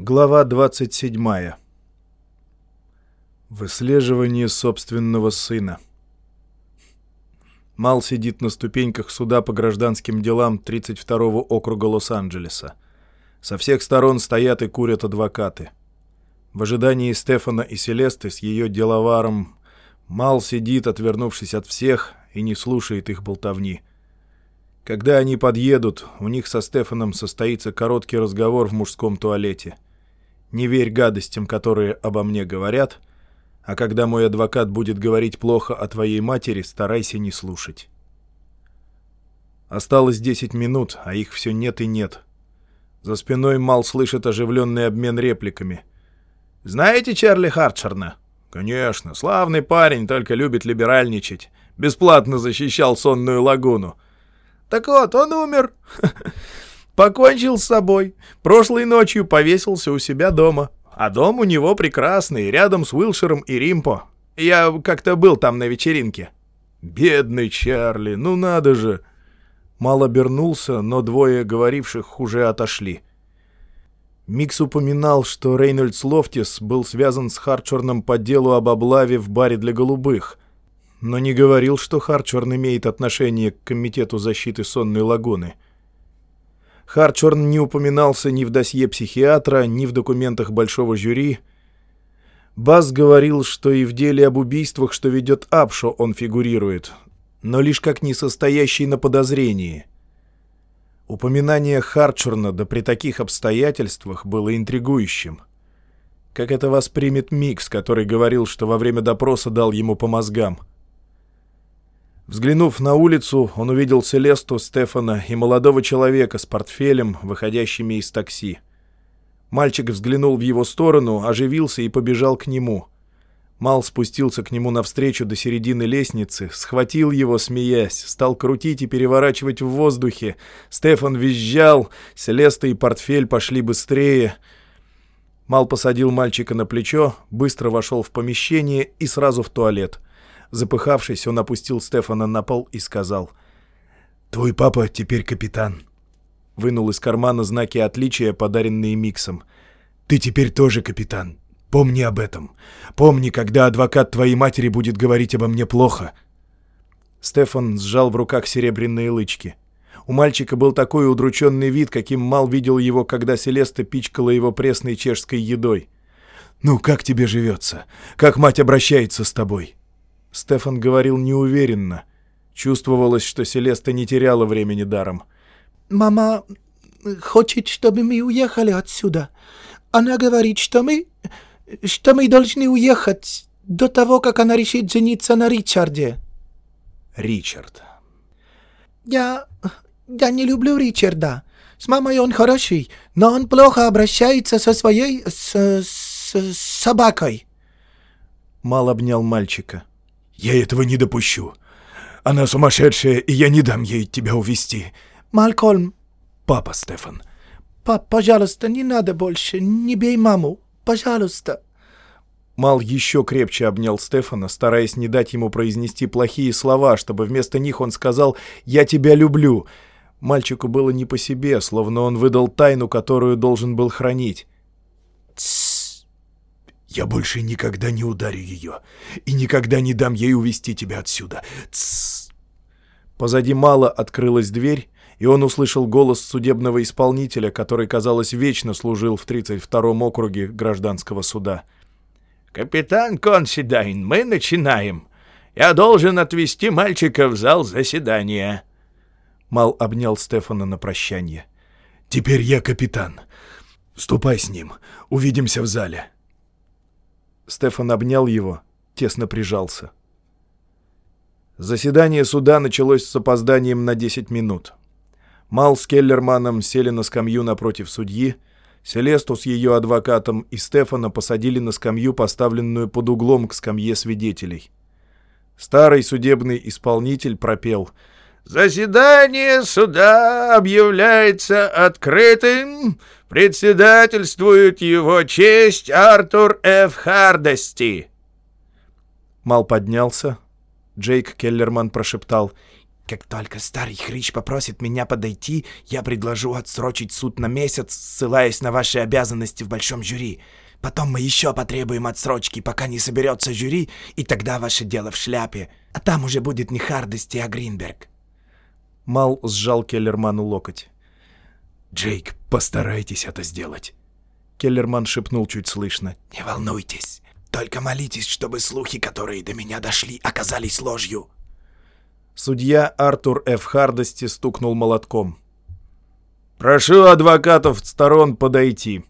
Глава 27. Выслеживание собственного сына. Мал сидит на ступеньках суда по гражданским делам 32-го округа Лос-Анджелеса. Со всех сторон стоят и курят адвокаты. В ожидании Стефана и Селесты с ее деловаром Мал сидит, отвернувшись от всех, и не слушает их болтовни. Когда они подъедут, у них со Стефаном состоится короткий разговор в мужском туалете — не верь гадостям, которые обо мне говорят, а когда мой адвокат будет говорить плохо о твоей матери, старайся не слушать. Осталось 10 минут, а их все нет и нет. За спиной Мал слышит оживленный обмен репликами. «Знаете Чарли Хартшерна?» «Конечно, славный парень, только любит либеральничать. Бесплатно защищал сонную лагуну». «Так вот, он умер. Покончил с собой. Прошлой ночью повесился у себя дома. А дом у него прекрасный, рядом с Уилшером и Римпо. Я как-то был там на вечеринке. Бедный Чарли, ну надо же. Мал обернулся, но двое говоривших уже отошли. Микс упоминал, что Рейнольдс Лофтис был связан с Харчерном по делу об облаве в баре для голубых, но не говорил, что Харчерн имеет отношение к Комитету защиты Сонной лагуны — Харчорн не упоминался ни в досье психиатра, ни в документах большого жюри. Бас говорил, что и в деле об убийствах, что ведет Апшо, он фигурирует, но лишь как несостоящий на подозрении. Упоминание Харчорна да при таких обстоятельствах было интригующим. Как это воспримет Микс, который говорил, что во время допроса дал ему по мозгам — Взглянув на улицу, он увидел Селесту, Стефана и молодого человека с портфелем, выходящими из такси. Мальчик взглянул в его сторону, оживился и побежал к нему. Мал спустился к нему навстречу до середины лестницы, схватил его, смеясь, стал крутить и переворачивать в воздухе. Стефан визжал, Селеста и портфель пошли быстрее. Мал посадил мальчика на плечо, быстро вошел в помещение и сразу в туалет — Запыхавшись, он опустил Стефана на пол и сказал «Твой папа теперь капитан». Вынул из кармана знаки отличия, подаренные Миксом. «Ты теперь тоже капитан. Помни об этом. Помни, когда адвокат твоей матери будет говорить обо мне плохо». Стефан сжал в руках серебряные лычки. У мальчика был такой удрученный вид, каким Мал видел его, когда Селеста пичкала его пресной чешской едой. «Ну, как тебе живется? Как мать обращается с тобой?» Стефан говорил неуверенно. Чувствовалось, что Селеста не теряла времени даром. «Мама хочет, чтобы мы уехали отсюда. Она говорит, что мы... что мы должны уехать до того, как она решит жениться на Ричарде». «Ричард». «Я... я не люблю Ричарда. С мамой он хороший, но он плохо обращается со своей... с... с, с собакой». Мал обнял мальчика. «Я этого не допущу. Она сумасшедшая, и я не дам ей тебя увести. «Малкольм!» «Папа, Стефан!» «Пап, пожалуйста, не надо больше, не бей маму, пожалуйста!» Мал еще крепче обнял Стефана, стараясь не дать ему произнести плохие слова, чтобы вместо них он сказал «Я тебя люблю». Мальчику было не по себе, словно он выдал тайну, которую должен был хранить. Я больше никогда не ударю ее и никогда не дам ей увести тебя отсюда. Тссс. Позади Мала открылась дверь, и он услышал голос судебного исполнителя, который, казалось, вечно служил в 32-м округе гражданского суда. «Капитан Консидайн, мы начинаем. Я должен отвезти мальчика в зал заседания». Мал обнял Стефана на прощание. «Теперь я капитан. Ступай с ним. Увидимся в зале». Стефан обнял его, тесно прижался. Заседание суда началось с опозданием на 10 минут. Мал с Келлерманом сели на скамью напротив судьи, Селесту с ее адвокатом и Стефана посадили на скамью, поставленную под углом к скамье свидетелей. Старый судебный исполнитель пропел «Заседание суда объявляется открытым Председательствует его честь Артур Ф. Хардости. Мал поднялся. Джейк Келлерман прошептал. Как только старый хрич попросит меня подойти, я предложу отсрочить суд на месяц, ссылаясь на ваши обязанности в большом жюри. Потом мы еще потребуем отсрочки, пока не соберется жюри, и тогда ваше дело в шляпе. А там уже будет не Хардости, а Гринберг». Мал сжал Келлерману локоть. «Джейк, постарайтесь это сделать». Келлерман шепнул чуть слышно. «Не волнуйтесь. Только молитесь, чтобы слухи, которые до меня дошли, оказались ложью». Судья Артур Ф. Хардости стукнул молотком. «Прошу адвокатов сторон подойти».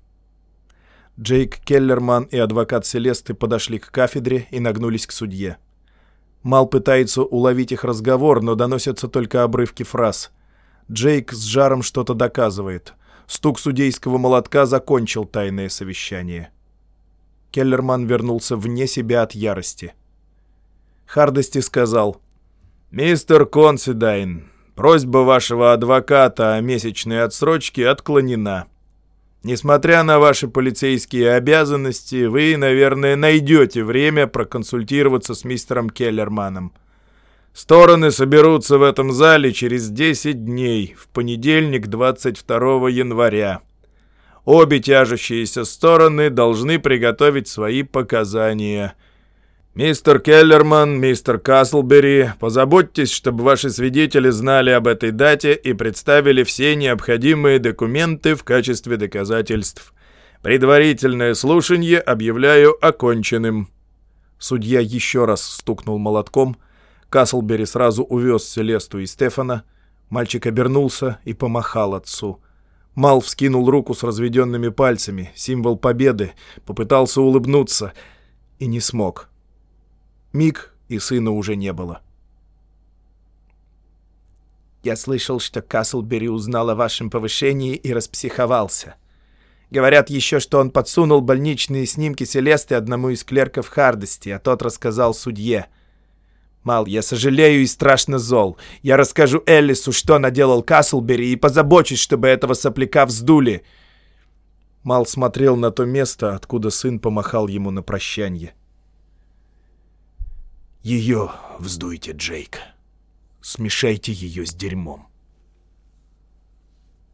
Джейк Келлерман и адвокат Селесты подошли к кафедре и нагнулись к судье. Мал пытается уловить их разговор, но доносятся только обрывки фраз. Джейк с жаром что-то доказывает. Стук судейского молотка закончил тайное совещание. Келлерман вернулся вне себя от ярости. Хардости сказал, «Мистер Консидайн, просьба вашего адвоката о месячной отсрочке отклонена». Несмотря на ваши полицейские обязанности, вы, наверное, найдете время проконсультироваться с мистером Келлерманом. Стороны соберутся в этом зале через 10 дней, в понедельник, 22 января. Обе тяжущиеся стороны должны приготовить свои показания – «Мистер Келлерман, мистер Каслбери, позаботьтесь, чтобы ваши свидетели знали об этой дате и представили все необходимые документы в качестве доказательств. Предварительное слушание объявляю оконченным». Судья еще раз стукнул молотком. Каслбери сразу увез Селесту и Стефана. Мальчик обернулся и помахал отцу. Мал вскинул руку с разведенными пальцами, символ победы, попытался улыбнуться и не смог. Миг, и сына уже не было. «Я слышал, что Каслбери узнал о вашем повышении и распсиховался. Говорят еще, что он подсунул больничные снимки Селесты одному из клерков Хардости, а тот рассказал судье. Мал, я сожалею и страшно зол. Я расскажу Эллису, что наделал Каслбери, и позабочусь, чтобы этого сопляка вздули». Мал смотрел на то место, откуда сын помахал ему на прощанье. Ее вздуйте, Джейк. Смешайте ее с дерьмом.